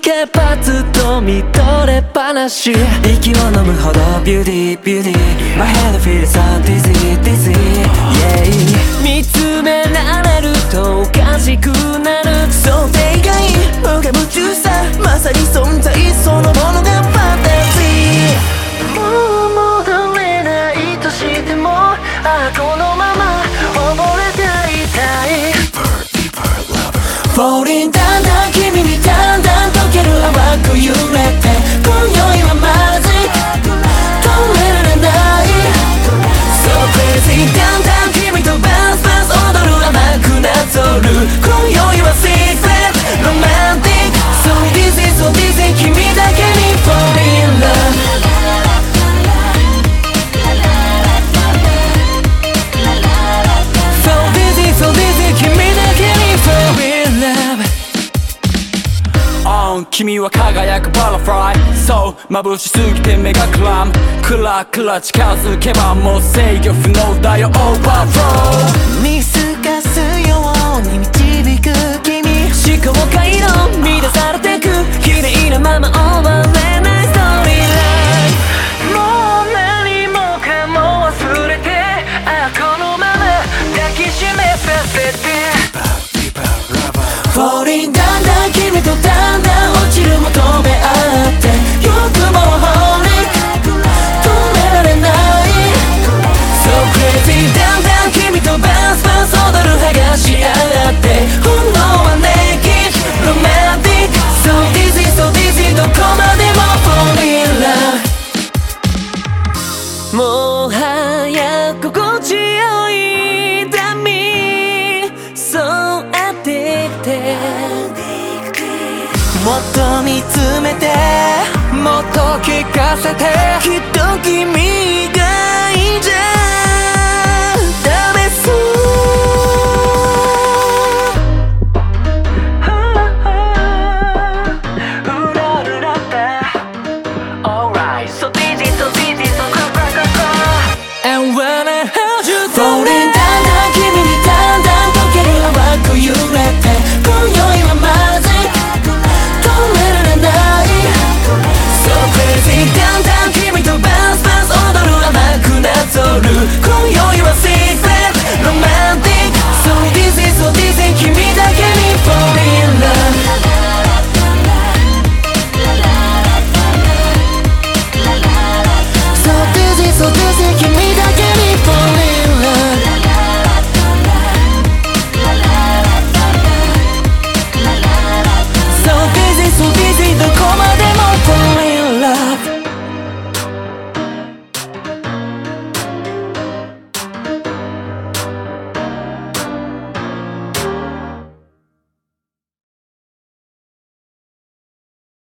けパツと見とれっぱなし。息を飲むほどビューティービューティー My head feels so dizzy dizzy. Yeah. 見つめられるとおかしくなる。想定外。無我夢中さまさに存在。そのものがファンタジーもう戻れないとしてもああこのまま溺れていたい。Falling だん淡く揺れて今宵はまずい止められない So crazy だんだん君とバンスバンス踊る甘くなぞる on 君は輝くバタフライそう眩しすぎて目が眩む。クラクラ近づけばもう制御不能だよ。オーバーフロー見透かすように導く君。思考回路乱も fall in love もはや心地よいダミそうアディクテもっと見つめて。もっと聞かせて。きっと君